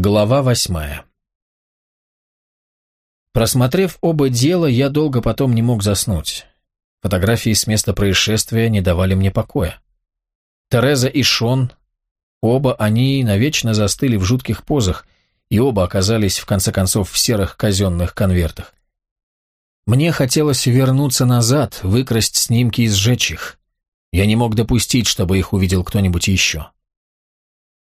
Глава восьмая Просмотрев оба дела, я долго потом не мог заснуть. Фотографии с места происшествия не давали мне покоя. Тереза и Шон, оба они навечно застыли в жутких позах, и оба оказались, в конце концов, в серых казенных конвертах. Мне хотелось вернуться назад, выкрасть снимки и сжечь их. Я не мог допустить, чтобы их увидел кто-нибудь еще.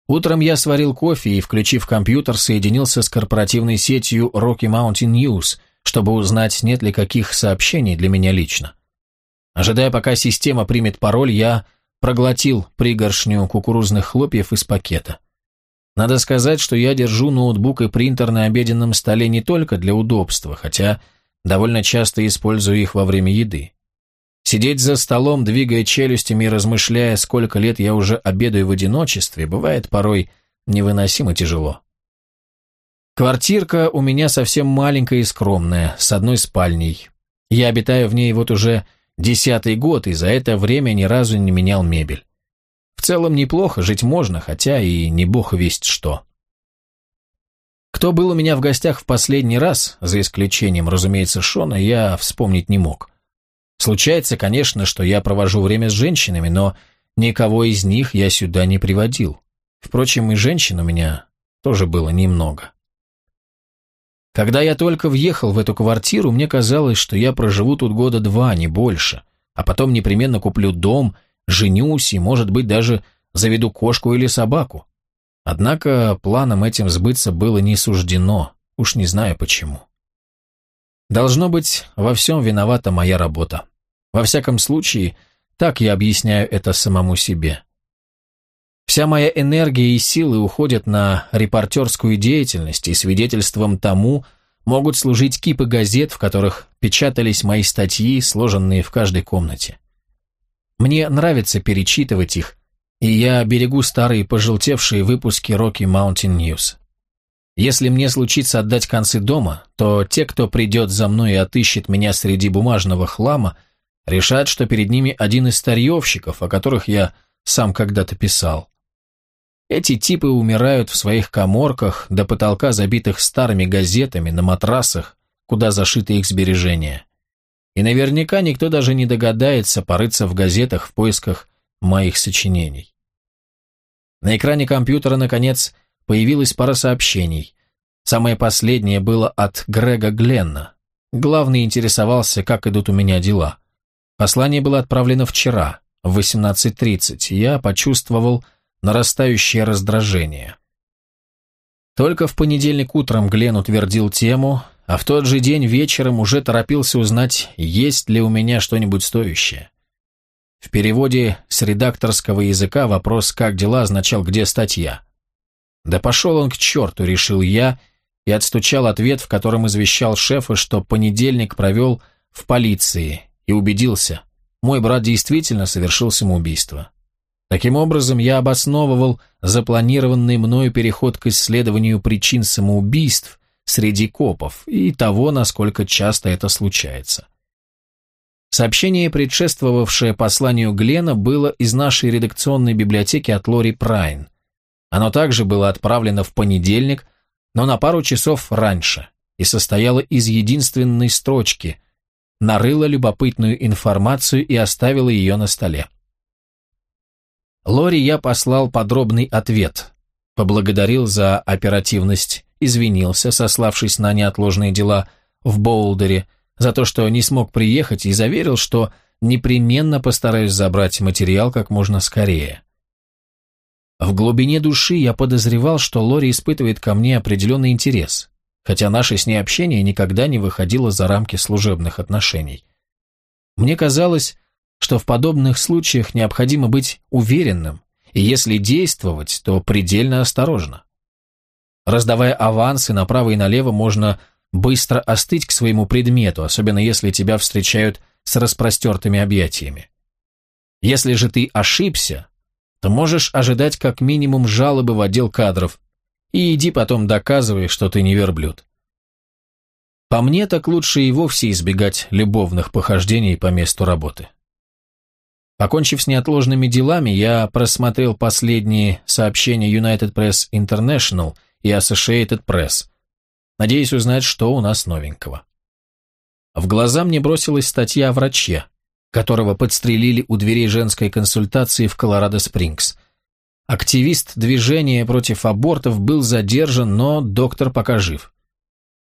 Утром я сварил кофе и, включив компьютер, соединился с корпоративной сетью Rocky Mountain News, чтобы узнать, нет ли каких сообщений для меня лично. Ожидая, пока система примет пароль, я проглотил пригоршню кукурузных хлопьев из пакета. Надо сказать, что я держу ноутбук и принтер на обеденном столе не только для удобства, хотя довольно часто использую их во время еды. Сидеть за столом, двигая челюстями и размышляя, сколько лет я уже обедаю в одиночестве, бывает порой невыносимо тяжело. Квартирка у меня совсем маленькая и скромная, с одной спальней. Я обитаю в ней вот уже десятый год, и за это время ни разу не менял мебель. В целом неплохо, жить можно, хотя и не бог весть что. Кто был у меня в гостях в последний раз, за исключением, разумеется, Шона, я вспомнить не мог. Случается, конечно, что я провожу время с женщинами, но никого из них я сюда не приводил. Впрочем, и женщин у меня тоже было немного. Когда я только въехал в эту квартиру, мне казалось, что я проживу тут года два, не больше, а потом непременно куплю дом, женюсь и, может быть, даже заведу кошку или собаку. Однако планам этим сбыться было не суждено, уж не знаю почему. Должно быть, во всем виновата моя работа. Во всяком случае, так я объясняю это самому себе. Вся моя энергия и силы уходят на репортерскую деятельность, и свидетельством тому могут служить кипы газет, в которых печатались мои статьи, сложенные в каждой комнате. Мне нравится перечитывать их, и я берегу старые пожелтевшие выпуски Rocky Mountain News. Если мне случится отдать концы дома, то те, кто придет за мной и отыщет меня среди бумажного хлама, решат, что перед ними один из старьевщиков, о которых я сам когда-то писал. Эти типы умирают в своих коморках до потолка, забитых старыми газетами, на матрасах, куда зашиты их сбережения. И наверняка никто даже не догадается порыться в газетах в поисках моих сочинений. На экране компьютера, наконец, появилась пара сообщений. Самое последнее было от Грега Гленна. Главный интересовался, как идут у меня дела. Послание было отправлено вчера, в 18.30, и я почувствовал нарастающее раздражение. Только в понедельник утром Глен утвердил тему, а в тот же день вечером уже торопился узнать, есть ли у меня что-нибудь стоящее. В переводе с редакторского языка вопрос «как дела» означал «где статья?». Да пошел он к черту, решил я, и отстучал ответ, в котором извещал шефа, что понедельник провел в полиции, и убедился, мой брат действительно совершил самоубийство. Таким образом, я обосновывал запланированный мною переход к исследованию причин самоубийств среди копов и того, насколько часто это случается. Сообщение, предшествовавшее посланию Глена, было из нашей редакционной библиотеки от Лори Прайн – оно также было отправлено в понедельник, но на пару часов раньше, и состояло из единственной строчки, нарыло любопытную информацию и оставило ее на столе. Лори я послал подробный ответ, поблагодарил за оперативность, извинился, сославшись на неотложные дела в Боулдере, за то, что не смог приехать, и заверил, что непременно постараюсь забрать материал как можно скорее. В глубине души я подозревал, что Лори испытывает ко мне определенный интерес, хотя наше с ней общение никогда не выходило за рамки служебных отношений. Мне казалось, что в подобных случаях необходимо быть уверенным, и если действовать, то предельно осторожно. Раздавая авансы направо и налево, можно быстро остыть к своему предмету, особенно если тебя встречают с распростертыми объятиями. Если же ты ошибся, то можешь ожидать как минимум жалобы в отдел кадров, и иди потом доказывай, что ты не верблюд. По мне, так лучше и вовсе избегать любовных похождений по месту работы. Покончив с неотложными делами, я просмотрел последние сообщения United Press International и Associated Press. Надеюсь узнать, что у нас новенького. В глаза мне бросилась статья о враче, которого подстрелили у дверей женской консультации в Колорадо-Спрингс. Активист движения против абортов был задержан, но доктор пока жив.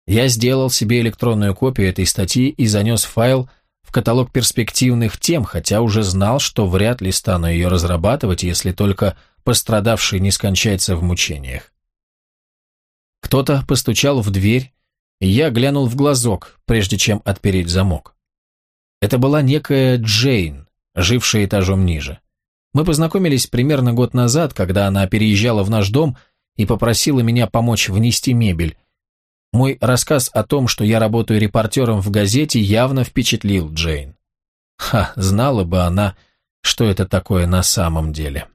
Я сделал себе электронную копию этой статьи и занес файл в каталог перспективных тем, хотя уже знал, что вряд ли стану ее разрабатывать, если только пострадавший не скончается в мучениях. Кто-то постучал в дверь, и я глянул в глазок, прежде чем отпереть замок. Это была некая Джейн, жившая этажом ниже. Мы познакомились примерно год назад, когда она переезжала в наш дом и попросила меня помочь внести мебель. Мой рассказ о том, что я работаю репортером в газете, явно впечатлил Джейн. Ха, знала бы она, что это такое на самом деле.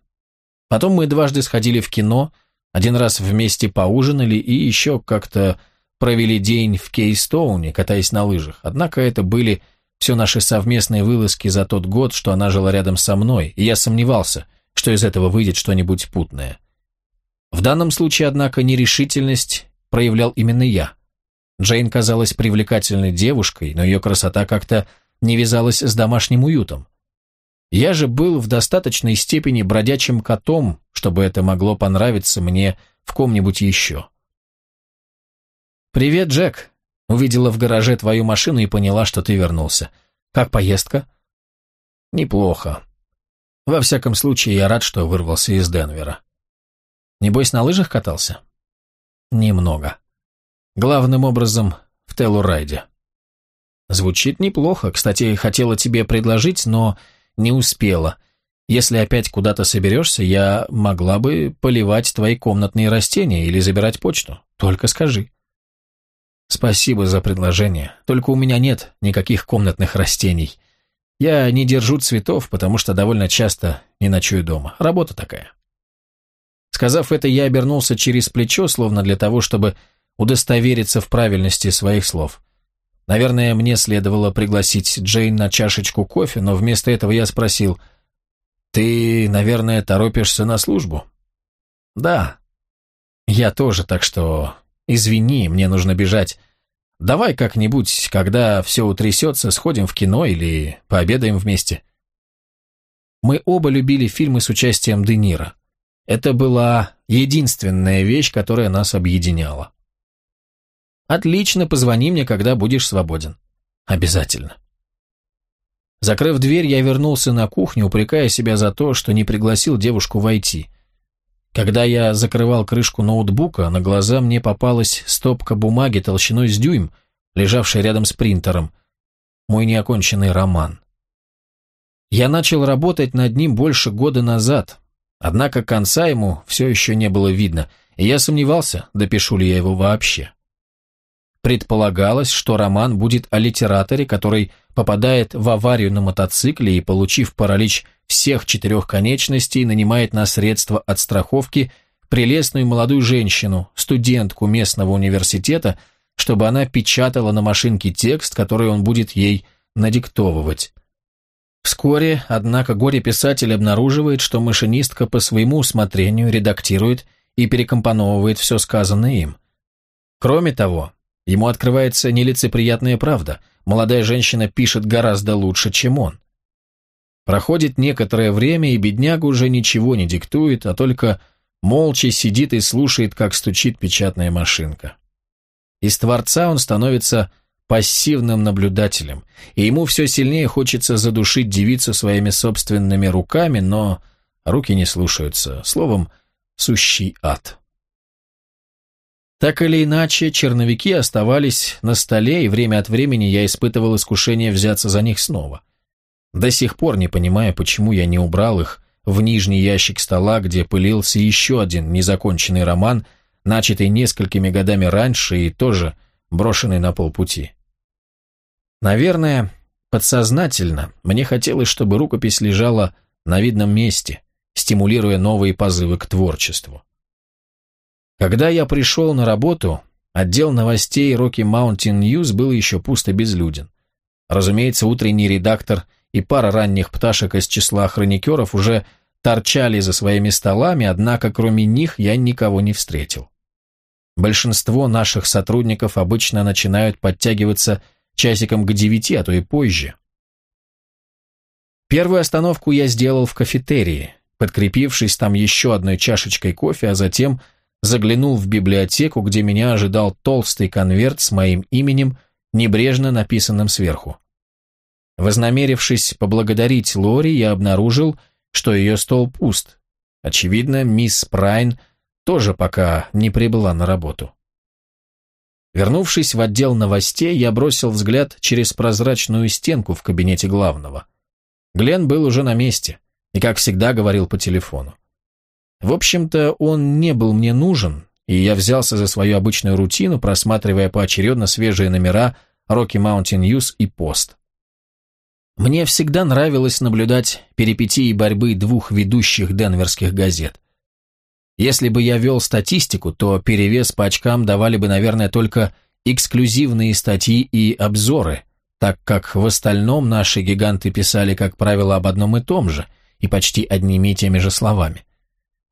Потом мы дважды сходили в кино, один раз вместе поужинали и еще как-то провели день в Кейстоуне, катаясь на лыжах. Однако это были все наши совместные вылазки за тот год, что она жила рядом со мной, и я сомневался, что из этого выйдет что-нибудь путное. В данном случае, однако, нерешительность проявлял именно я. Джейн казалась привлекательной девушкой, но ее красота как-то не вязалась с домашним уютом. Я же был в достаточной степени бродячим котом, чтобы это могло понравиться мне в ком-нибудь еще. «Привет, Джек!» Увидела в гараже твою машину и поняла, что ты вернулся. Как поездка?» «Неплохо. Во всяком случае, я рад, что вырвался из Денвера. Небось, на лыжах катался?» «Немного. Главным образом, в Телурайде». «Звучит неплохо. Кстати, хотела тебе предложить, но не успела. Если опять куда-то соберешься, я могла бы поливать твои комнатные растения или забирать почту. Только скажи». «Спасибо за предложение, только у меня нет никаких комнатных растений. Я не держу цветов, потому что довольно часто не ночую дома. Работа такая». Сказав это, я обернулся через плечо, словно для того, чтобы удостовериться в правильности своих слов. Наверное, мне следовало пригласить Джейн на чашечку кофе, но вместо этого я спросил, «Ты, наверное, торопишься на службу?» «Да». «Я тоже, так что «Извини, мне нужно бежать. Давай как-нибудь, когда все утрясется, сходим в кино или пообедаем вместе». Мы оба любили фильмы с участием Де Ниро. Это была единственная вещь, которая нас объединяла. «Отлично, позвони мне, когда будешь свободен». «Обязательно». Закрыв дверь, я вернулся на кухню, упрекая себя за то, что не пригласил девушку войти – когда я закрывал крышку ноутбука, на глаза мне попалась стопка бумаги толщиной с дюйм, лежавшая рядом с принтером. Мой неоконченный роман. Я начал работать над ним больше года назад, однако конца ему все еще не было видно, и я сомневался, допишу ли я его вообще. Предполагалось, что роман будет о литераторе, который попадает в аварию на мотоцикле и, получив паралич всех четырех конечностей, нанимает на средства от страховки прелестную молодую женщину, студентку местного университета, чтобы она печатала на машинке текст, который он будет ей надиктовывать. Вскоре, однако, горе-писатель обнаруживает, что машинистка по своему усмотрению редактирует и перекомпоновывает все сказанное им. Кроме того, ему открывается нелицеприятная правда. Молодая женщина пишет гораздо лучше, чем он. Проходит некоторое время, и бедняга уже ничего не диктует, а только молча сидит и слушает, как стучит печатная машинка. Из Творца он становится пассивным наблюдателем, и ему все сильнее хочется задушить девицу своими собственными руками, но руки не слушаются, словом, сущий ад. Так или иначе, черновики оставались на столе, и время от времени я испытывал искушение взяться за них снова. До сих пор не понимая, почему я не убрал их в нижний ящик стола, где пылился еще один незаконченный роман, начатый несколькими годами раньше и тоже брошенный на полпути. Наверное, подсознательно мне хотелось, чтобы рукопись лежала на видном месте, стимулируя новые позывы к творчеству. Когда я пришел на работу, отдел новостей Rocky Mountain News был еще пусто безлюден. Разумеется, утренний редактор – и пара ранних пташек из числа хроникеров уже торчали за своими столами, однако кроме них я никого не встретил. Большинство наших сотрудников обычно начинают подтягиваться часиком к девяти, а то и позже. Первую остановку я сделал в кафетерии, подкрепившись там еще одной чашечкой кофе, а затем заглянул в библиотеку, где меня ожидал толстый конверт с моим именем, небрежно написанным сверху. Вознамерившись поблагодарить Лори, я обнаружил, что ее стол пуст. Очевидно, мисс Прайн тоже пока не прибыла на работу. Вернувшись в отдел новостей, я бросил взгляд через прозрачную стенку в кабинете главного. Глен был уже на месте и, как всегда, говорил по телефону. В общем-то, он не был мне нужен, и я взялся за свою обычную рутину, просматривая поочередно свежие номера Rocky Mountain News и Post. Мне всегда нравилось наблюдать перипетии борьбы двух ведущих денверских газет. Если бы я вел статистику, то перевес по очкам давали бы, наверное, только эксклюзивные статьи и обзоры, так как в остальном наши гиганты писали, как правило, об одном и том же, и почти одними и теми же словами.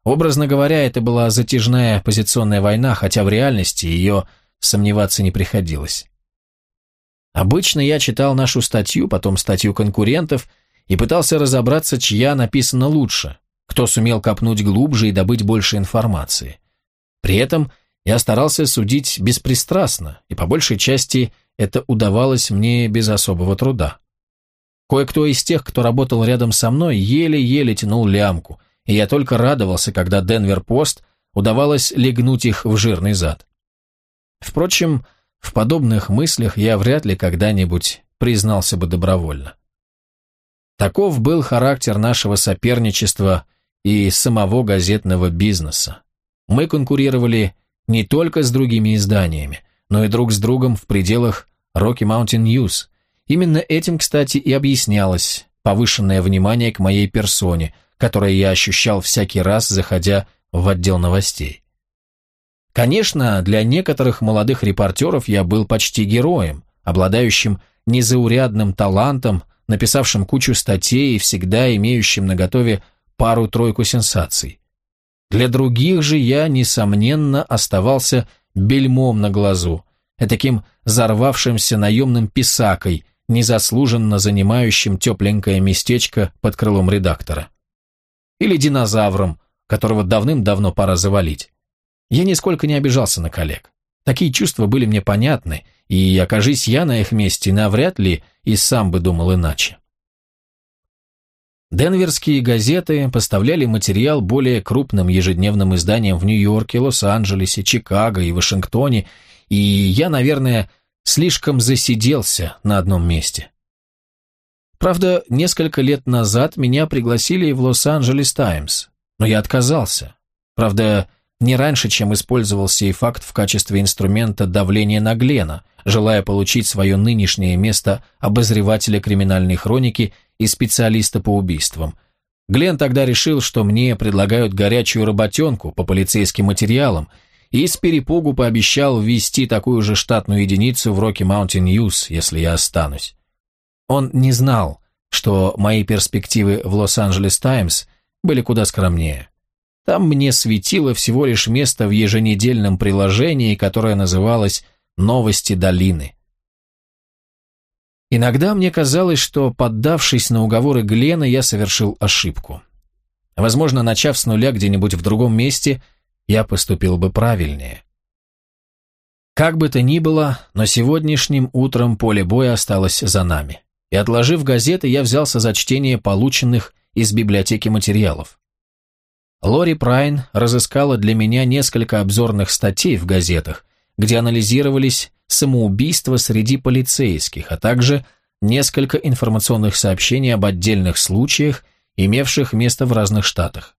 Образно говоря, это была затяжная позиционная война, хотя в реальности ее сомневаться не приходилось. Обычно я читал нашу статью, потом статью конкурентов и пытался разобраться, чья написана лучше, кто сумел копнуть глубже и добыть больше информации. При этом я старался судить беспристрастно, и по большей части это удавалось мне без особого труда. Кое-кто из тех, кто работал рядом со мной, еле-еле тянул лямку, и я только радовался, когда Денвер-Пост удавалось легнуть их в жирный зад. Впрочем, в подобных мыслях я вряд ли когда-нибудь признался бы добровольно. Таков был характер нашего соперничества и самого газетного бизнеса. Мы конкурировали не только с другими изданиями, но и друг с другом в пределах Rocky Mountain News. Именно этим, кстати, и объяснялось повышенное внимание к моей персоне – которое я ощущал всякий раз, заходя в отдел новостей. Конечно, для некоторых молодых репортеров я был почти героем, обладающим незаурядным талантом, написавшим кучу статей и всегда имеющим наготове пару-тройку сенсаций. Для других же я, несомненно, оставался бельмом на глазу, таким зарвавшимся наемным писакой, незаслуженно занимающим тепленькое местечко под крылом редактора или динозавром, которого давным-давно пора завалить. Я нисколько не обижался на коллег. Такие чувства были мне понятны, и, окажись я на их месте, навряд ли и сам бы думал иначе. Денверские газеты поставляли материал более крупным ежедневным изданиям в Нью-Йорке, Лос-Анджелесе, Чикаго и Вашингтоне, и я, наверное, слишком засиделся на одном месте. Правда, несколько лет назад меня пригласили в Лос-Анджелес Таймс, но я отказался. Правда, не раньше, чем использовал сей факт в качестве инструмента давления на Глена, желая получить свое нынешнее место обозревателя криминальной хроники и специалиста по убийствам. Глен тогда решил, что мне предлагают горячую работенку по полицейским материалам, и с перепугу пообещал ввести такую же штатную единицу в Rocky Mountain News, если я останусь. Он не знал, что мои перспективы в Лос-Анджелес Таймс были куда скромнее. Там мне светило всего лишь место в еженедельном приложении, которое называлось «Новости долины». Иногда мне казалось, что, поддавшись на уговоры Глена, я совершил ошибку. Возможно, начав с нуля где-нибудь в другом месте, я поступил бы правильнее. Как бы то ни было, но сегодняшним утром поле боя осталось за нами и, отложив газеты, я взялся за чтение полученных из библиотеки материалов. Лори Прайн разыскала для меня несколько обзорных статей в газетах, где анализировались самоубийства среди полицейских, а также несколько информационных сообщений об отдельных случаях, имевших место в разных штатах.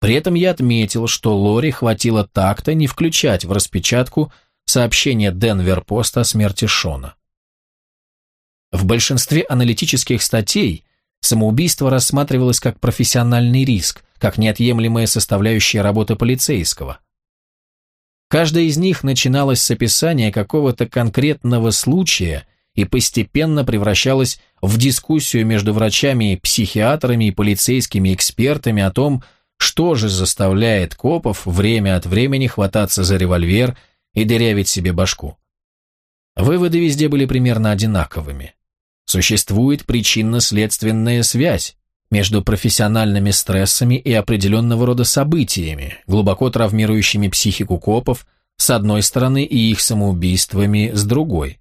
При этом я отметил, что Лори хватило такта не включать в распечатку сообщение Денвер-Пост о смерти Шона. В большинстве аналитических статей самоубийство рассматривалось как профессиональный риск, как неотъемлемая составляющая работы полицейского. Каждая из них начиналась с описания какого-то конкретного случая и постепенно превращалась в дискуссию между врачами, психиатрами и полицейскими экспертами о том, что же заставляет копов время от времени хвататься за револьвер и дырявить себе башку. Выводы везде были примерно одинаковыми. Существует причинно-следственная связь между профессиональными стрессами и определенного рода событиями, глубоко травмирующими психику копов, с одной стороны, и их самоубийствами с другой.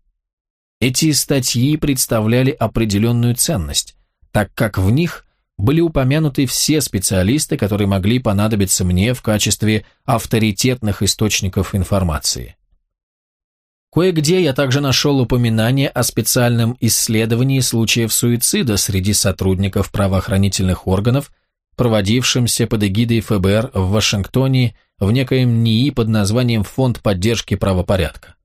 Эти статьи представляли определенную ценность, так как в них были упомянуты все специалисты, которые могли понадобиться мне в качестве авторитетных источников информации. Кое-где я также нашел упоминание о специальном исследовании случаев суицида среди сотрудников правоохранительных органов, проводившемся под эгидой ФБР в Вашингтоне в некоем НИИ под названием Фонд поддержки правопорядка.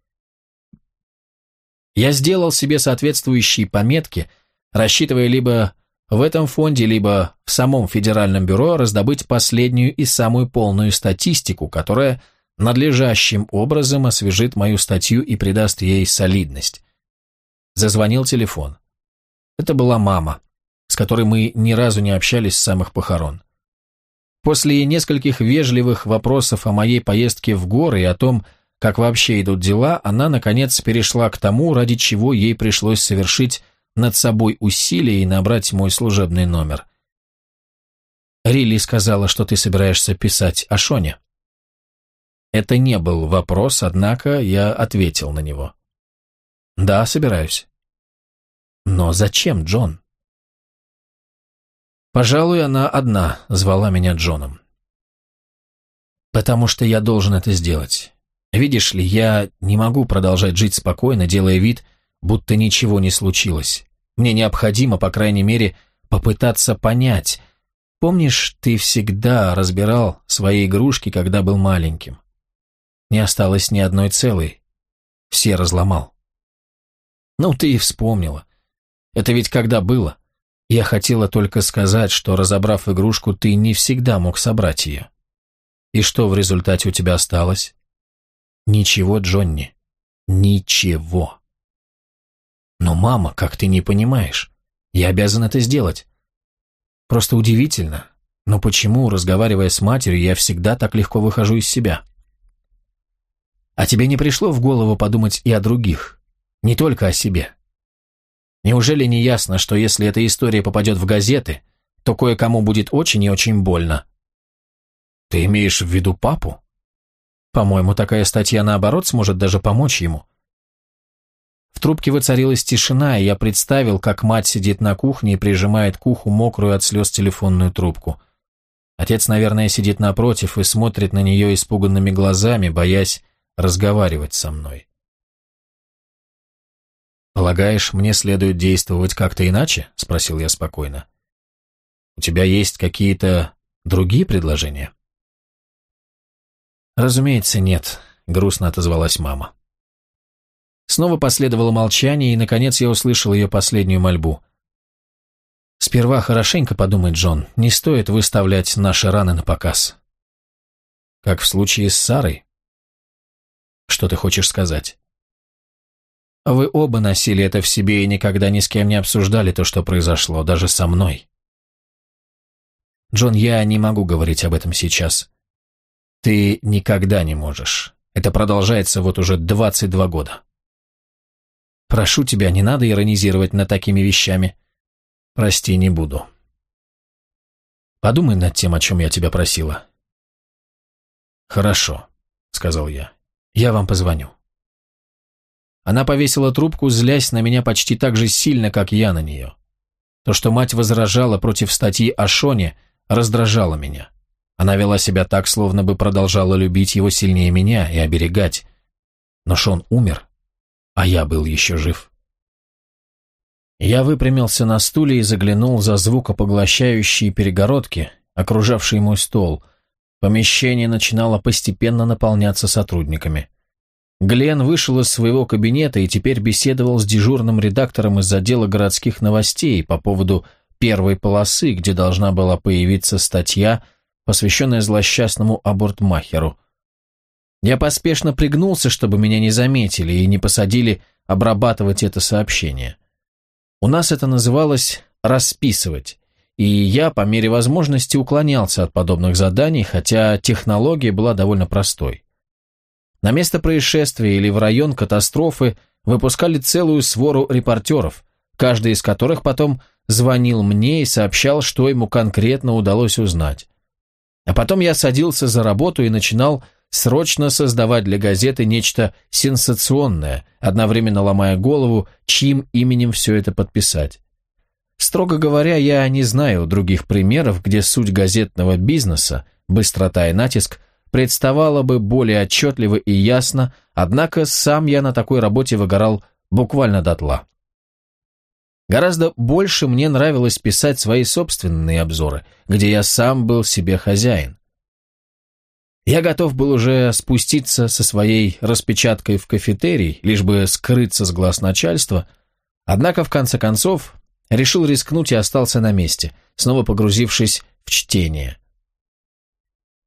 Я сделал себе соответствующие пометки, рассчитывая либо в этом фонде, либо в самом Федеральном бюро раздобыть последнюю и самую полную статистику, которая надлежащим образом освежит мою статью и придаст ей солидность. Зазвонил телефон. Это была мама, с которой мы ни разу не общались с самых похорон. После нескольких вежливых вопросов о моей поездке в горы и о том, как вообще идут дела, она, наконец, перешла к тому, ради чего ей пришлось совершить над собой усилие и набрать мой служебный номер. «Рилли сказала, что ты собираешься писать о Шоне». Это не был вопрос, однако я ответил на него. «Да, собираюсь». «Но зачем, Джон?» Пожалуй, она одна звала меня Джоном. «Потому что я должен это сделать. Видишь ли, я не могу продолжать жить спокойно, делая вид, будто ничего не случилось. Мне необходимо, по крайней мере, попытаться понять. Помнишь, ты всегда разбирал свои игрушки, когда был маленьким? Не осталось ни одной целой. Все разломал. Ну, ты и вспомнила. Это ведь когда было? Я хотела только сказать, что, разобрав игрушку, ты не всегда мог собрать ее. И что в результате у тебя осталось? Ничего, Джонни. Ничего. Но, мама, как ты не понимаешь? Я обязан это сделать. Просто удивительно. Но почему, разговаривая с матерью, я всегда так легко выхожу из себя? А тебе не пришло в голову подумать и о других, не только о себе? Неужели не ясно, что если эта история попадет в газеты, то кое-кому будет очень и очень больно? Ты имеешь в виду папу? По-моему, такая статья, наоборот, сможет даже помочь ему. В трубке воцарилась тишина, и я представил, как мать сидит на кухне и прижимает к уху мокрую от слез телефонную трубку. Отец, наверное, сидит напротив и смотрит на нее испуганными глазами, боясь, разговаривать со мной. «Полагаешь, мне следует действовать как-то иначе?» – спросил я спокойно. «У тебя есть какие-то другие предложения?» «Разумеется, нет», – грустно отозвалась мама. Снова последовало молчание, и, наконец, я услышал ее последнюю мольбу. «Сперва хорошенько подумай, Джон, не стоит выставлять наши раны на показ». «Как в случае с Сарой?» Что ты хочешь сказать? Вы оба носили это в себе и никогда ни с кем не обсуждали то, что произошло, даже со мной. Джон, я не могу говорить об этом сейчас. Ты никогда не можешь. Это продолжается вот уже 22 года. Прошу тебя, не надо иронизировать над такими вещами. Прости, не буду. Подумай над тем, о чем я тебя просила. Хорошо, сказал я. Я вам позвоню». Она повесила трубку, злясь на меня почти так же сильно, как я на нее. То, что мать возражала против статьи о Шоне, раздражало меня. Она вела себя так, словно бы продолжала любить его сильнее меня и оберегать. Но Шон умер, а я был еще жив. Я выпрямился на стуле и заглянул за звукопоглощающие перегородки, окружавшие мой стол, Помещение начинало постепенно наполняться сотрудниками. Глен вышел из своего кабинета и теперь беседовал с дежурным редактором из отдела городских новостей по поводу первой полосы, где должна была появиться статья, посвященная злосчастному абортмахеру. Я поспешно пригнулся, чтобы меня не заметили и не посадили обрабатывать это сообщение. У нас это называлось «расписывать», и я по мере возможности уклонялся от подобных заданий, хотя технология была довольно простой. На место происшествия или в район катастрофы выпускали целую свору репортеров, каждый из которых потом звонил мне и сообщал, что ему конкретно удалось узнать. А потом я садился за работу и начинал срочно создавать для газеты нечто сенсационное, одновременно ломая голову, чьим именем все это подписать. Строго говоря, я не знаю других примеров, где суть газетного бизнеса, быстрота и натиск, представала бы более отчетливо и ясно, однако сам я на такой работе выгорал буквально дотла. Гораздо больше мне нравилось писать свои собственные обзоры, где я сам был себе хозяин. Я готов был уже спуститься со своей распечаткой в кафетерий, лишь бы скрыться с глаз начальства, однако в конце концов решил рискнуть и остался на месте, снова погрузившись в чтение.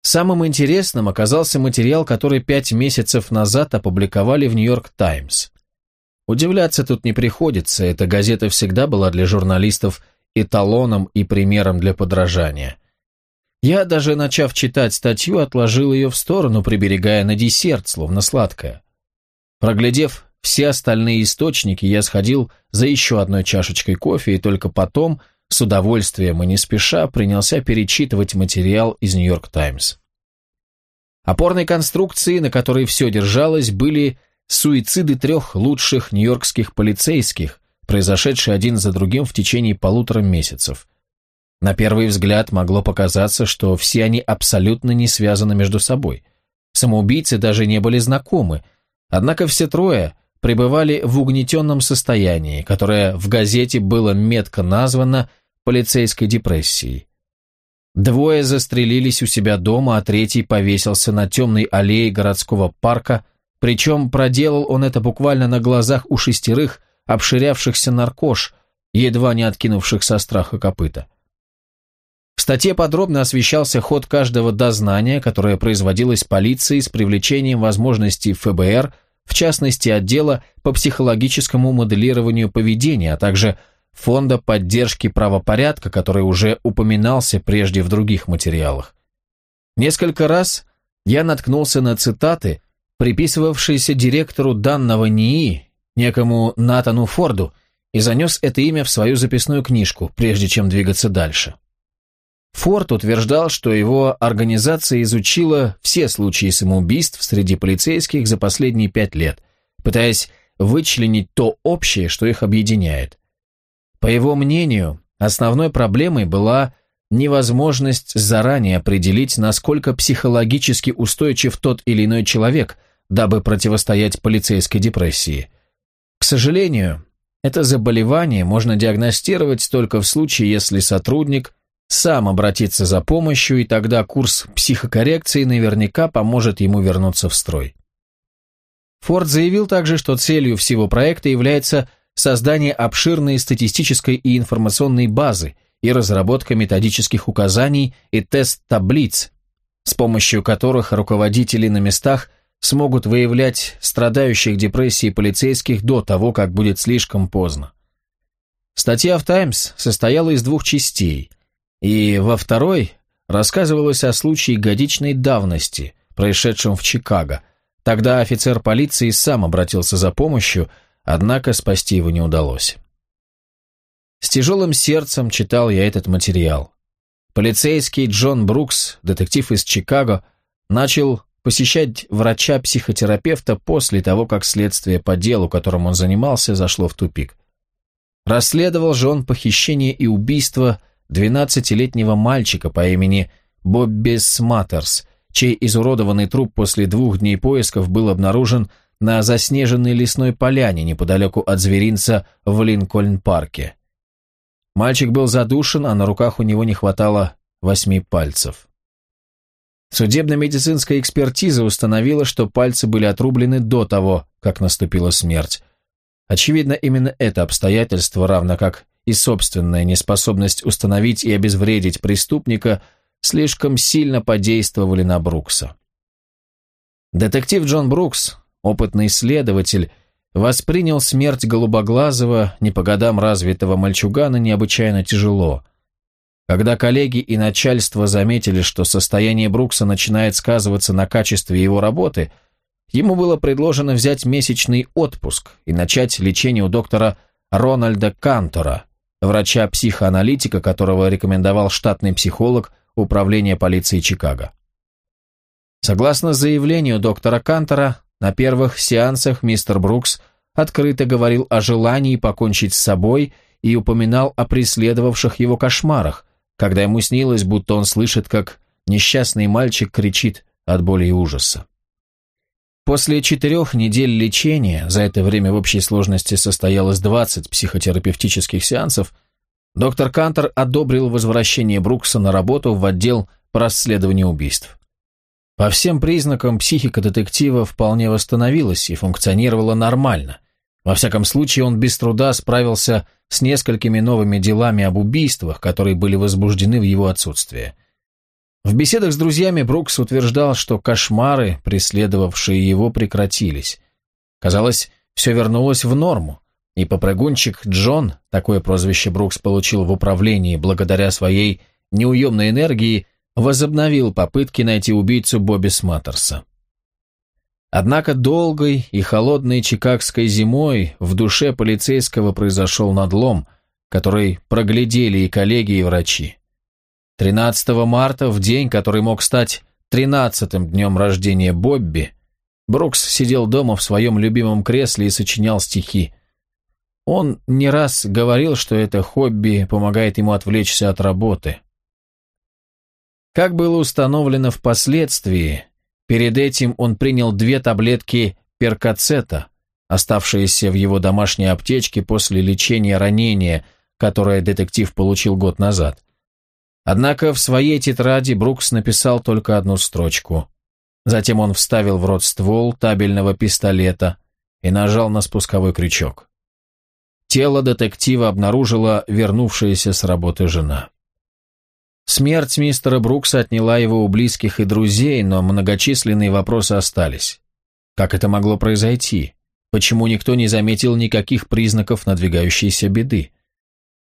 Самым интересным оказался материал, который пять месяцев назад опубликовали в «Нью-Йорк Таймс». Удивляться тут не приходится, эта газета всегда была для журналистов эталоном и примером для подражания. Я, даже начав читать статью, отложил ее в сторону, приберегая на десерт, словно сладкое. Проглядев все остальные источники, я сходил за еще одной чашечкой кофе и только потом, с удовольствием и не спеша, принялся перечитывать материал из «Нью-Йорк Таймс». Опорной конструкции, на которой все держалось, были суициды трех лучших нью-йоркских полицейских, произошедшие один за другим в течение полутора месяцев. На первый взгляд могло показаться, что все они абсолютно не связаны между собой. Самоубийцы даже не были знакомы, однако все трое пребывали в угнетенном состоянии, которое в газете было метко названо полицейской депрессией. Двое застрелились у себя дома, а третий повесился на темной аллее городского парка причем проделал он это буквально на глазах у шестерых обширявшихся наркош, едва не откинувших со страха копыта. В статье подробно освещался ход каждого дознания, которое производилось полицией с привлечением возможностей ФБР, в частности отдела по психологическому моделированию поведения, а также фонда поддержки правопорядка, который уже упоминался прежде в других материалах. Несколько раз я наткнулся на цитаты, приписывавшийся директору данного НИИ, некому Натану Форду, и занес это имя в свою записную книжку, прежде чем двигаться дальше. Форд утверждал, что его организация изучила все случаи самоубийств среди полицейских за последние пять лет, пытаясь вычленить то общее, что их объединяет. По его мнению, основной проблемой была невозможность заранее определить, насколько психологически устойчив тот или иной человек – дабы противостоять полицейской депрессии. К сожалению, это заболевание можно диагностировать только в случае, если сотрудник сам обратится за помощью, и тогда курс психокоррекции наверняка поможет ему вернуться в строй. Форд заявил также, что целью всего проекта является создание обширной статистической и информационной базы и разработка методических указаний и тест-таблиц, с помощью которых руководители на местах – смогут выявлять страдающих депрессией полицейских до того, как будет слишком поздно. Статья в «Таймс» состояла из двух частей, и во второй рассказывалось о случае годичной давности, происшедшем в Чикаго. Тогда офицер полиции сам обратился за помощью, однако спасти его не удалось. С тяжелым сердцем читал я этот материал. Полицейский Джон Брукс, детектив из Чикаго, начал посещать врача-психотерапевта после того, как следствие по делу, которым он занимался, зашло в тупик. Расследовал же он похищение и убийство 12-летнего мальчика по имени Бобби Сматтерс, чей изуродованный труп после двух дней поисков был обнаружен на заснеженной лесной поляне неподалеку от зверинца в Линкольн-парке. Мальчик был задушен, а на руках у него не хватало восьми пальцев. Судебно-медицинская экспертиза установила, что пальцы были отрублены до того, как наступила смерть. Очевидно, именно это обстоятельство, равно как и собственная неспособность установить и обезвредить преступника, слишком сильно подействовали на Брукса. Детектив Джон Брукс, опытный следователь, воспринял смерть голубоглазого, не по годам развитого мальчугана необычайно тяжело. Когда коллеги и начальство заметили, что состояние Брукса начинает сказываться на качестве его работы, ему было предложено взять месячный отпуск и начать лечение у доктора Рональда Кантора, врача-психоаналитика, которого рекомендовал штатный психолог Управления полиции Чикаго. Согласно заявлению доктора Кантора, на первых сеансах мистер Брукс открыто говорил о желании покончить с собой и упоминал о преследовавших его кошмарах, когда ему снилось, будто он слышит, как несчастный мальчик кричит от боли и ужаса. После четырех недель лечения, за это время в общей сложности состоялось 20 психотерапевтических сеансов, доктор Кантер одобрил возвращение Брукса на работу в отдел по расследованию убийств. По всем признакам психика детектива вполне восстановилась и функционировала нормально. Во всяком случае, он без труда справился с несколькими новыми делами об убийствах, которые были возбуждены в его отсутствие. В беседах с друзьями Брукс утверждал, что кошмары, преследовавшие его, прекратились. Казалось, все вернулось в норму, и попрыгунчик Джон, такое прозвище Брукс получил в управлении благодаря своей неуемной энергии, возобновил попытки найти убийцу Бобби Сматтерса. Однако долгой и холодной чикагской зимой в душе полицейского произошел надлом, который проглядели и коллеги, и врачи. 13 марта, в день, который мог стать тринадцатым днем рождения Бобби, Брукс сидел дома в своем любимом кресле и сочинял стихи. Он не раз говорил, что это хобби помогает ему отвлечься от работы. Как было установлено впоследствии, перед этим он принял две таблетки перкацета, оставшиеся в его домашней аптечке после лечения ранения, которое детектив получил год назад. Однако в своей тетради Брукс написал только одну строчку. Затем он вставил в рот ствол табельного пистолета и нажал на спусковой крючок. Тело детектива обнаружила вернувшаяся с работы жена. Смерть мистера Брукса отняла его у близких и друзей, но многочисленные вопросы остались. Как это могло произойти? Почему никто не заметил никаких признаков надвигающейся беды?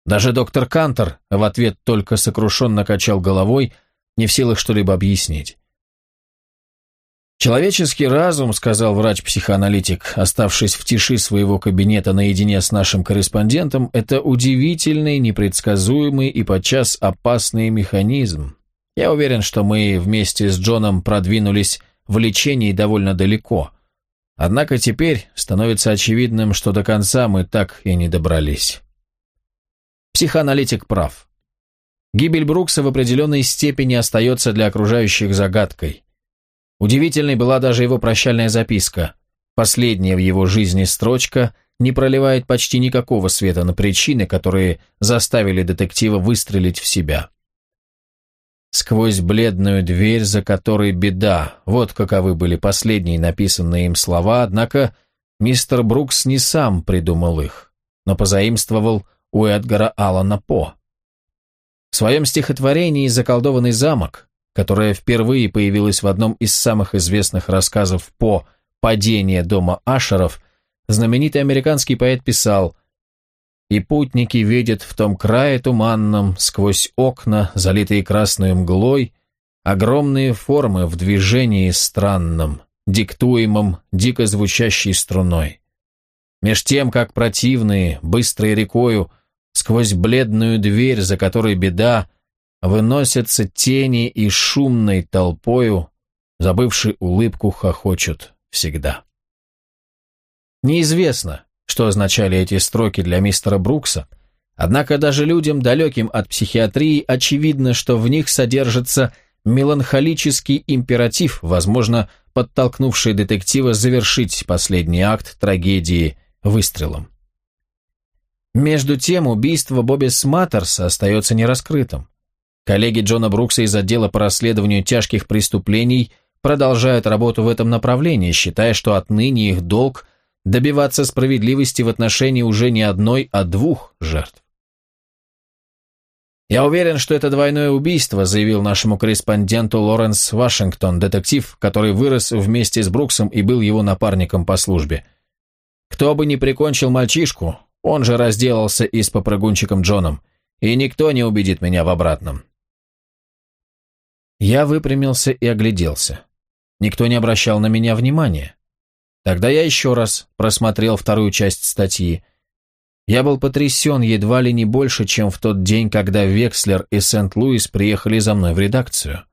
Даже доктор Кантер в ответ только сокрушенно качал головой, не в силах что-либо объяснить. «Человеческий разум», — сказал врач-психоаналитик, оставшись в тиши своего кабинета наедине с нашим корреспондентом, «это удивительный, непредсказуемый и подчас опасный механизм. Я уверен, что мы вместе с Джоном продвинулись в лечении довольно далеко. Однако теперь становится очевидным, что до конца мы так и не добрались». Психоаналитик прав. Гибель Брукса в определенной степени остается для окружающих загадкой. Удивительной была даже его прощальная записка. Последняя в его жизни строчка не проливает почти никакого света на причины, которые заставили детектива выстрелить в себя. Сквозь бледную дверь, за которой беда, вот каковы были последние написанные им слова, однако мистер Брукс не сам придумал их, но позаимствовал у Эдгара Аллана По. В своем стихотворении «Заколдованный замок», которое впервые появилось в одном из самых известных рассказов По «Падение дома Ашеров», знаменитый американский поэт писал «И путники видят в том крае туманном, сквозь окна, залитые красной мглой, огромные формы в движении странном, диктуемом дико звучащей струной. Меж тем, как противные, быстрой рекою, Сквозь бледную дверь, за которой беда, выносятся тени и шумной толпою, забывший улыбку, хохочут всегда. Неизвестно, что означали эти строки для мистера Брукса, однако даже людям, далеким от психиатрии, очевидно, что в них содержится меланхолический императив, возможно, подтолкнувший детектива завершить последний акт трагедии выстрелом. Между тем, убийство Бобби Сматтерса остается нераскрытым. Коллеги Джона Брукса из отдела по расследованию тяжких преступлений продолжают работу в этом направлении, считая, что отныне их долг добиваться справедливости в отношении уже не одной, а двух жертв. «Я уверен, что это двойное убийство», заявил нашему корреспонденту Лоренс Вашингтон, детектив, который вырос вместе с Бруксом и был его напарником по службе. «Кто бы ни прикончил мальчишку, он же разделался и с попрыгунчиком Джоном. и никто не убедит меня в обратном. Я выпрямился и огляделся. Никто не обращал на меня внимания. Тогда я еще раз просмотрел вторую часть статьи. Я был потрясен едва ли не больше, чем в тот день, когда Векслер и Сент-Луис приехали за мной в редакцию.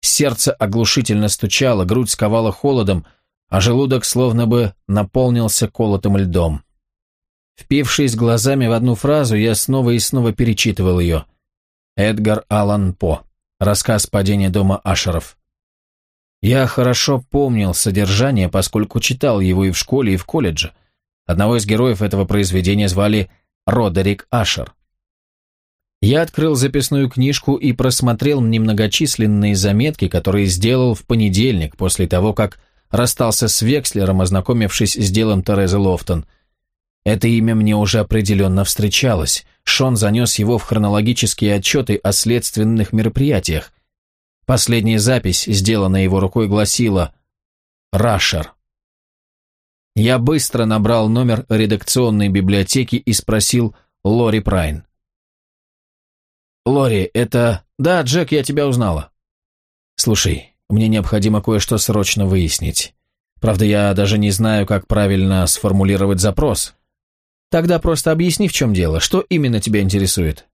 Сердце оглушительно стучало, грудь сковала холодом, а желудок словно бы наполнился колотым льдом. Впившись глазами в одну фразу, я снова и снова перечитывал ее. Эдгар Аллан По. Рассказ «Падение дома Ашеров». Я хорошо помнил содержание, поскольку читал его и в школе, и в колледже. Одного из героев этого произведения звали Родерик Ашер. Я открыл записную книжку и просмотрел немногочисленные заметки, которые сделал в понедельник, после того, как расстался с Векслером, ознакомившись с делом Терезы Лофтон. Это имя мне уже определенно встречалось. Шон занес его в хронологические отчеты о следственных мероприятиях. Последняя запись, сделанная его рукой, гласила «Рашер». Я быстро набрал номер редакционной библиотеки и спросил Лори Прайн. «Лори, это...» «Да, Джек, я тебя узнала». «Слушай, мне необходимо кое-что срочно выяснить. Правда, я даже не знаю, как правильно сформулировать запрос. Тогда просто объясни, в чем дело. Что именно тебя интересует?»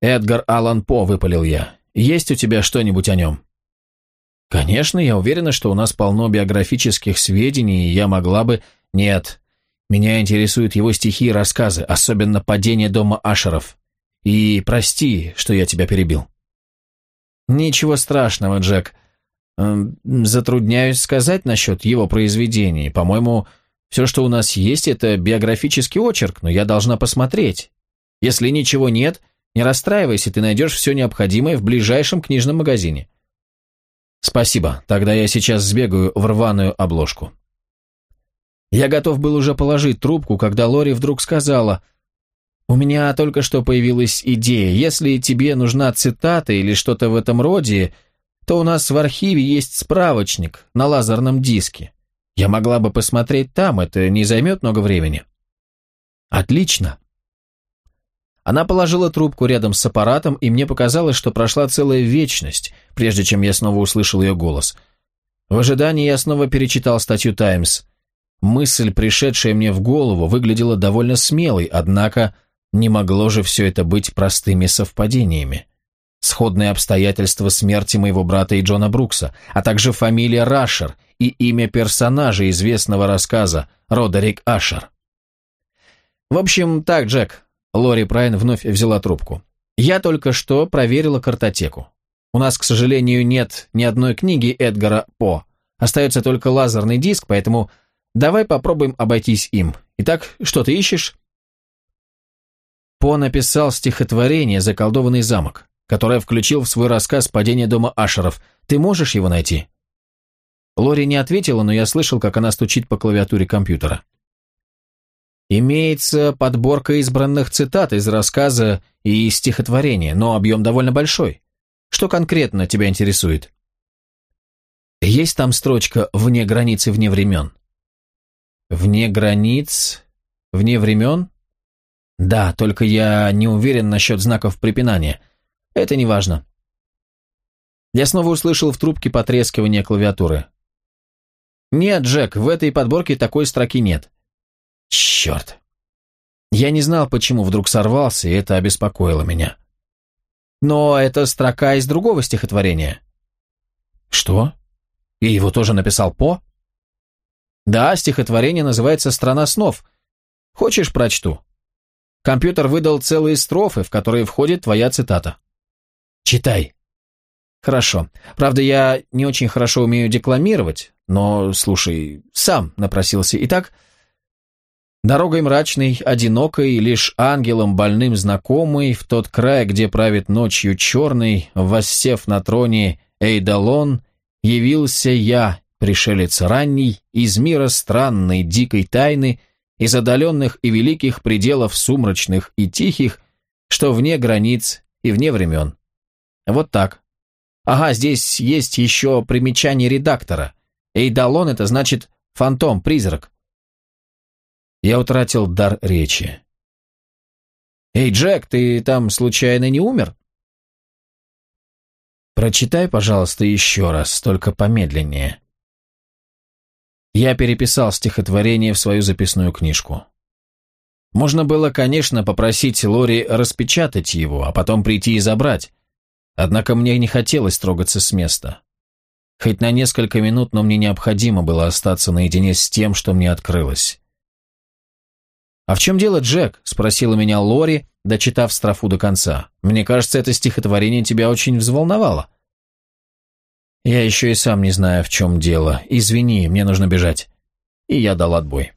«Эдгар Аллан По», — выпалил я. «Есть у тебя что-нибудь о нем?» «Конечно, я уверена, что у нас полно биографических сведений, и я могла бы...» «Нет, меня интересуют его стихи и рассказы, особенно «Падение дома Ашеров». И прости, что я тебя перебил. Ничего страшного, Джек. Эм, затрудняюсь сказать насчет его произведений. По-моему, все, что у нас есть, это биографический очерк, но я должна посмотреть. Если ничего нет, не расстраивайся, ты найдешь все необходимое в ближайшем книжном магазине. Спасибо, тогда я сейчас сбегаю в рваную обложку. Я готов был уже положить трубку, когда Лори вдруг сказала – у меня только что появилась идея. Если тебе нужна цитата или что-то в этом роде, то у нас в архиве есть справочник на лазерном диске. Я могла бы посмотреть там, это не займет много времени. Отлично. Она положила трубку рядом с аппаратом, и мне показалось, что прошла целая вечность, прежде чем я снова услышал ее голос. В ожидании я снова перечитал статью «Таймс». Мысль, пришедшая мне в голову, выглядела довольно смелой, однако не могло же все это быть простыми совпадениями. Сходные обстоятельства смерти моего брата и Джона Брукса, а также фамилия Рашер и имя персонажа известного рассказа Родерик Ашер. В общем, так, Джек, Лори Прайн вновь взяла трубку. Я только что проверила картотеку. У нас, к сожалению, нет ни одной книги Эдгара По. Остается только лазерный диск, поэтому давай попробуем обойтись им. Итак, что ты ищешь? По написал стихотворение «Заколдованный замок», которое включил в свой рассказ «Падение дома Ашеров». Ты можешь его найти?» Лори не ответила, но я слышал, как она стучит по клавиатуре компьютера. Имеется подборка избранных цитат из рассказа и стихотворения, но объем довольно большой. Что конкретно тебя интересует? Есть там строчка «Вне границы, вне времен». «Вне границ, вне времен»? Да, только я не уверен насчет знаков препинания. Это не важно. Я снова услышал в трубке потрескивание клавиатуры. Нет, Джек, в этой подборке такой строки нет. Черт. Я не знал, почему вдруг сорвался, и это обеспокоило меня. Но это строка из другого стихотворения. Что? И его тоже написал По? Да, стихотворение называется «Страна снов». Хочешь, прочту? Компьютер выдал целые строфы, в которые входит твоя цитата. Читай. Хорошо. Правда, я не очень хорошо умею декламировать, но, слушай, сам напросился. Итак, дорогой мрачной, одинокой, лишь ангелом больным знакомый, в тот край, где правит ночью черный, воссев на троне Эйдалон, явился я, пришелец ранний, из мира странной, дикой тайны, из отдаленных и великих пределов сумрачных и тихих, что вне границ и вне времен. Вот так. Ага, здесь есть еще примечание редактора. Эйдалон — это значит фантом, призрак. Я утратил дар речи. «Эй, Джек, ты там случайно не умер?» «Прочитай, пожалуйста, еще раз, только помедленнее». Я переписал стихотворение в свою записную книжку. Можно было, конечно, попросить Лори распечатать его, а потом прийти и забрать. Однако мне не хотелось трогаться с места. Хоть на несколько минут, но мне необходимо было остаться наедине с тем, что мне открылось. «А в чем дело, Джек?» – спросила меня Лори, дочитав строфу до конца. «Мне кажется, это стихотворение тебя очень взволновало». «Я еще и сам не знаю, в чем дело. Извини, мне нужно бежать». И я дал отбой.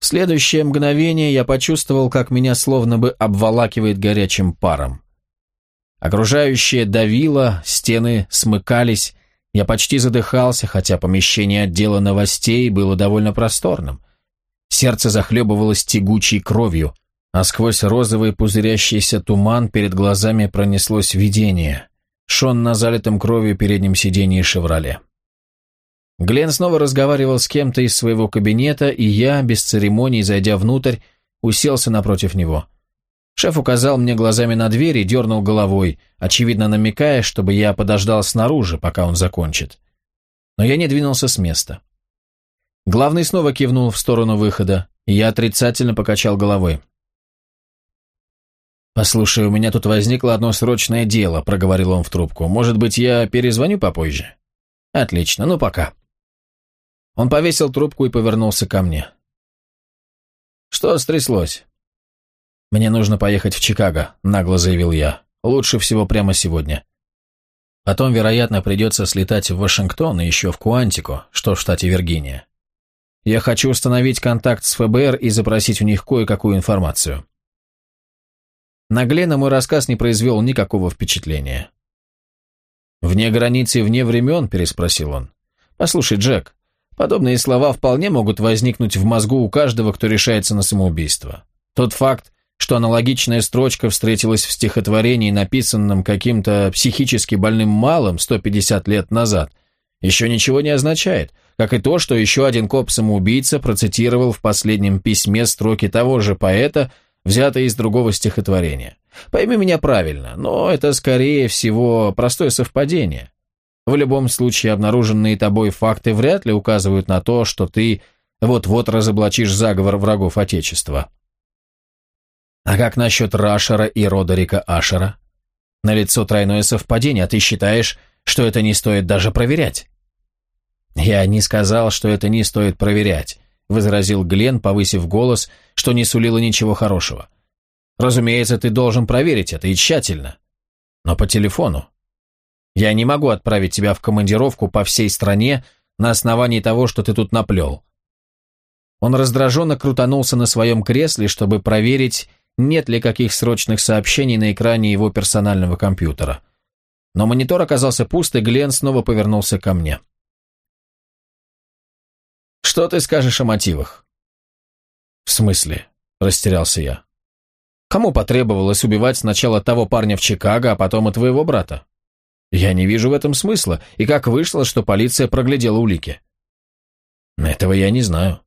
В следующее мгновение я почувствовал, как меня словно бы обволакивает горячим паром. Окружающее давило, стены смыкались, я почти задыхался, хотя помещение отдела новостей было довольно просторным. Сердце захлебывалось тягучей кровью, а сквозь розовый пузырящийся туман перед глазами пронеслось видение. Шон на залитом кровью переднем сиденье «Шевроле». Глен снова разговаривал с кем-то из своего кабинета, и я, без церемоний, зайдя внутрь, уселся напротив него. Шеф указал мне глазами на дверь и дернул головой, очевидно намекая, чтобы я подождал снаружи, пока он закончит. Но я не двинулся с места. Главный снова кивнул в сторону выхода, и я отрицательно покачал головой. «Послушай, у меня тут возникло одно срочное дело», — проговорил он в трубку. «Может быть, я перезвоню попозже?» «Отлично, ну пока». Он повесил трубку и повернулся ко мне. «Что стряслось?» «Мне нужно поехать в Чикаго», — нагло заявил я. «Лучше всего прямо сегодня. Потом, вероятно, придется слетать в Вашингтон и еще в Куантико, что в штате Виргиния. Я хочу установить контакт с ФБР и запросить у них кое-какую информацию». На Глена мой рассказ не произвел никакого впечатления. «Вне границы вне времен?» – переспросил он. «Послушай, Джек, Подобные слова вполне могут возникнуть в мозгу у каждого, кто решается на самоубийство. Тот факт, что аналогичная строчка встретилась в стихотворении, написанном каким-то психически больным малым 150 лет назад, еще ничего не означает, как и то, что еще один коп-самоубийца процитировал в последнем письме строки того же поэта, взятые из другого стихотворения. Пойми меня правильно, но это, скорее всего, простое совпадение. В любом случае, обнаруженные тобой факты вряд ли указывают на то, что ты вот-вот разоблачишь заговор врагов Отечества. А как насчет Рашера и Родерика Ашера? Налицо тройное совпадение, а ты считаешь, что это не стоит даже проверять? Я не сказал, что это не стоит проверять, возразил Глен, повысив голос, что не сулило ничего хорошего. Разумеется, ты должен проверить это и тщательно. Но по телефону. Я не могу отправить тебя в командировку по всей стране на основании того, что ты тут наплел». Он раздраженно крутанулся на своем кресле, чтобы проверить, нет ли каких срочных сообщений на экране его персонального компьютера. Но монитор оказался пуст, и Глен снова повернулся ко мне. «Что ты скажешь о мотивах?» «В смысле?» – растерялся я. «Кому потребовалось убивать сначала того парня в Чикаго, а потом и твоего брата?» Я не вижу в этом смысла, и как вышло, что полиция проглядела улики? Этого я не знаю.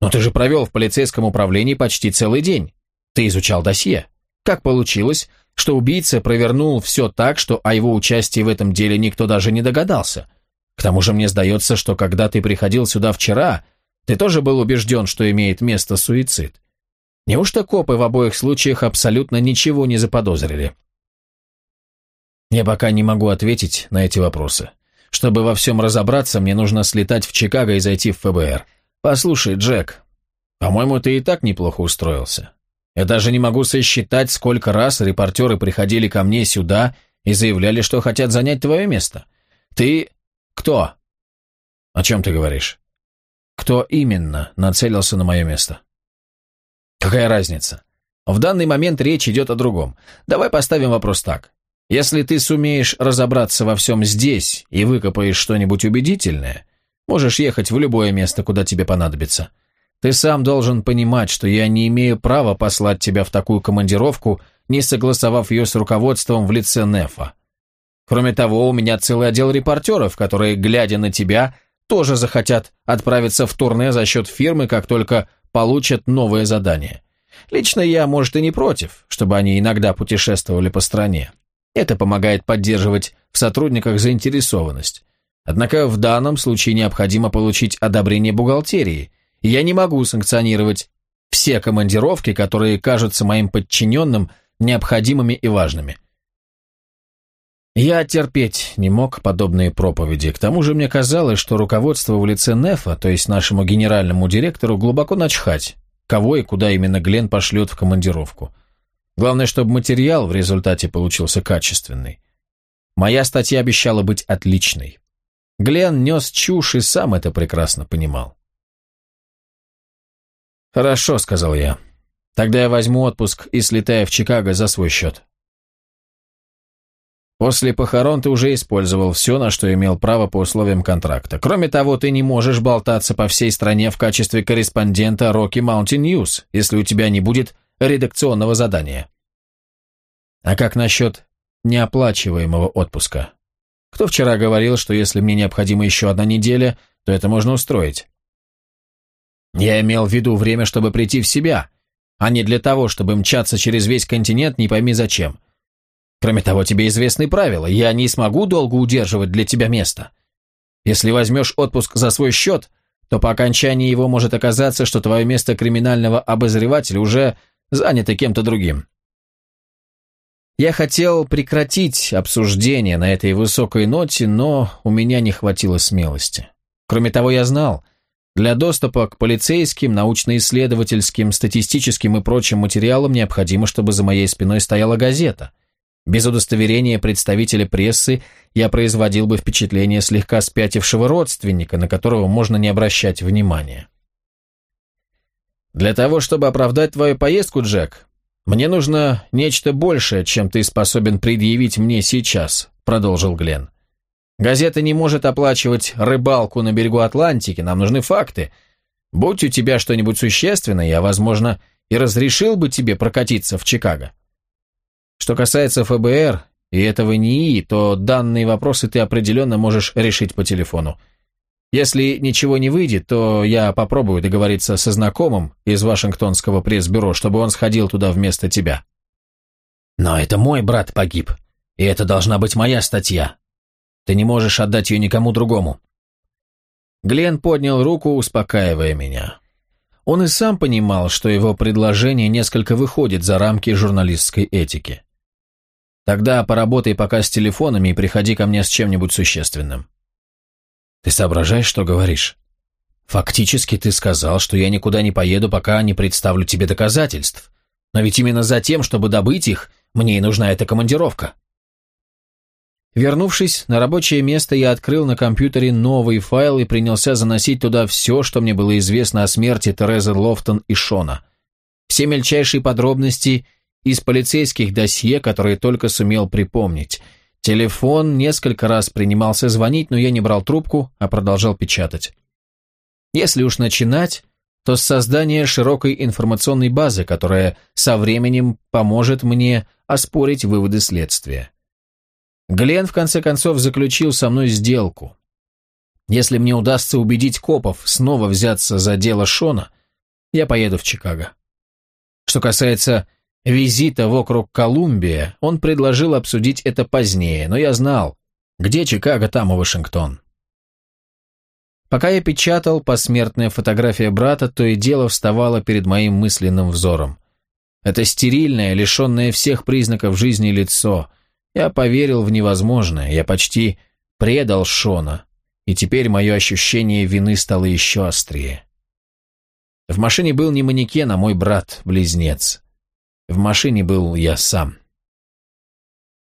Но ты же провел в полицейском управлении почти целый день. Ты изучал досье. Как получилось, что убийца провернул все так, что о его участии в этом деле никто даже не догадался? К тому же мне сдается, что когда ты приходил сюда вчера, ты тоже был убежден, что имеет место суицид. Неужто копы в обоих случаях абсолютно ничего не заподозрили? Я пока не могу ответить на эти вопросы. Чтобы во всем разобраться, мне нужно слетать в Чикаго и зайти в ФБР. Послушай, Джек, по-моему, ты и так неплохо устроился. Я даже не могу сосчитать, сколько раз репортеры приходили ко мне сюда и заявляли, что хотят занять твое место. Ты кто? О чем ты говоришь? Кто именно нацелился на мое место? Какая разница? В данный момент речь идет о другом. Давай поставим вопрос так. Если ты сумеешь разобраться во всем здесь и выкопаешь что-нибудь убедительное, можешь ехать в любое место, куда тебе понадобится. Ты сам должен понимать, что я не имею права послать тебя в такую командировку, не согласовав ее с руководством в лице Нефа. Кроме того, у меня целый отдел репортеров, которые, глядя на тебя, тоже захотят отправиться в турне за счет фирмы, как только получат новое задание. Лично я, может, и не против, чтобы они иногда путешествовали по стране. Это помогает поддерживать в сотрудниках заинтересованность. Однако в данном случае необходимо получить одобрение бухгалтерии, я не могу санкционировать все командировки, которые кажутся моим подчиненным необходимыми и важными. Я терпеть не мог подобные проповеди. К тому же мне казалось, что руководство в лице Нефа, то есть нашему генеральному директору, глубоко начхать, кого и куда именно Глен пошлет в командировку. Главное, чтобы материал в результате получился качественный. Моя статья обещала быть отличной. Глен нес чушь и сам это прекрасно понимал. «Хорошо», — сказал я. «Тогда я возьму отпуск и слетаю в Чикаго за свой счет». После похорон ты уже использовал все, на что имел право по условиям контракта. Кроме того, ты не можешь болтаться по всей стране в качестве корреспондента Rocky Mountain News, если у тебя не будет редакционного задания. А как насчет неоплачиваемого отпуска? Кто вчера говорил, что если мне необходима еще одна неделя, то это можно устроить? Я имел в виду время, чтобы прийти в себя, а не для того, чтобы мчаться через весь континент не пойми зачем. Кроме того, тебе известны правила, я не смогу долго удерживать для тебя место. Если возьмешь отпуск за свой счет, то по окончании его может оказаться, что твое место криминального обозревателя уже занято кем-то другим. Я хотел прекратить обсуждение на этой высокой ноте, но у меня не хватило смелости. Кроме того, я знал, для доступа к полицейским, научно-исследовательским, статистическим и прочим материалам необходимо, чтобы за моей спиной стояла газета – без удостоверения представителя прессы я производил бы впечатление слегка спятившего родственника, на которого можно не обращать внимания. «Для того, чтобы оправдать твою поездку, Джек, мне нужно нечто большее, чем ты способен предъявить мне сейчас», продолжил Глен. «Газета не может оплачивать рыбалку на берегу Атлантики, нам нужны факты. Будь у тебя что-нибудь существенное, я, возможно, и разрешил бы тебе прокатиться в Чикаго». Что касается ФБР и этого НИИ, то данные вопросы ты определенно можешь решить по телефону. Если ничего не выйдет, то я попробую договориться со знакомым из Вашингтонского пресс-бюро, чтобы он сходил туда вместо тебя. Но это мой брат погиб, и это должна быть моя статья. Ты не можешь отдать ее никому другому. Глен поднял руку, успокаивая меня. Он и сам понимал, что его предложение несколько выходит за рамки журналистской этики. Тогда поработай пока с телефонами и приходи ко мне с чем-нибудь существенным. Ты соображаешь, что говоришь? Фактически ты сказал, что я никуда не поеду, пока не представлю тебе доказательств. Но ведь именно за тем, чтобы добыть их, мне и нужна эта командировка. Вернувшись на рабочее место, я открыл на компьютере новый файл и принялся заносить туда все, что мне было известно о смерти Терезы Лофтон и Шона. Все мельчайшие подробности из полицейских досье, которые только сумел припомнить. Телефон несколько раз принимался звонить, но я не брал трубку, а продолжал печатать. Если уж начинать, то с создания широкой информационной базы, которая со временем поможет мне оспорить выводы следствия. Глен в конце концов заключил со мной сделку. Если мне удастся убедить копов снова взяться за дело Шона, я поеду в Чикаго. Что касается визита в округ Колумбия, он предложил обсудить это позднее, но я знал, где Чикаго, там и Вашингтон. Пока я печатал, посмертная фотография брата то и дело вставала перед моим мысленным взором. Это стерильное, лишенное всех признаков жизни лицо. Я поверил в невозможное, я почти предал Шона, и теперь мое ощущение вины стало еще острее. В машине был не манекен, а мой брат-близнец. В машине был я сам.